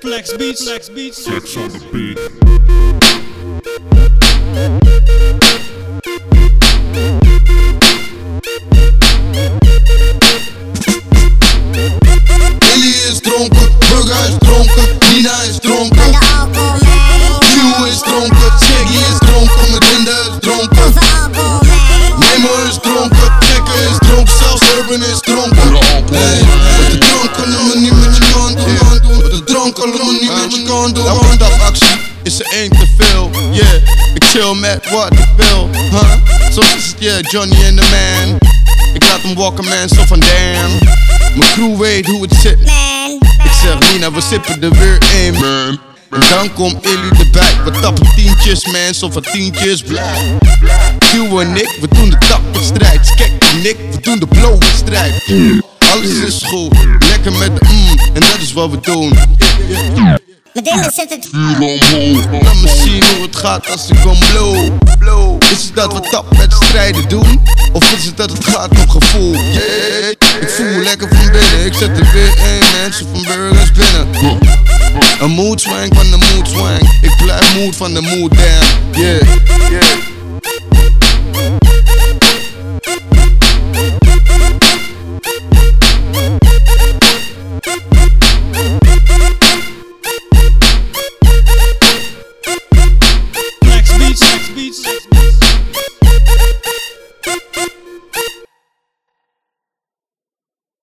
Flex Beats, Flex Beats. Flex on the beat. Lily is dronken, Burger is dronken, Nina is dronken, Q is dronken, Shaggy is dronken, Melinda is dronken, Nemo is dronken, Checker is dronken, zelfs Urban is dronken. Allemaal niet met je kan doen. Elke dag actie is er één te veel, yeah. Ik chill met what ik wil, huh? Soms is het yeah, Johnny and the man. Ik laat hem walken man, zo van damn. Mijn crew weet hoe het zit. Ik zeg Nina, we sippen er weer in, man. En dan komt Illy erbij, we tappen tientjes, man, zo van tientjes, blij. Q en ik, we doen de tappenstrijd. Skek en ik, we doen de blowwedstrijd. Alles is goed, lekker met de en dat is wat we doen. Meteen zit het Laat me zien hoe het gaat als ik kom blow. blow. Is het dat we tapwedstrijden doen? Of is het dat het gaat om gevoel? Yeah. Ik voel lekker van binnen, ik zet er weer één mensen van burgers binnen. Een mood swing van de mood swing. Ik blijf mood van de mood damn. Yeah, yeah. beats.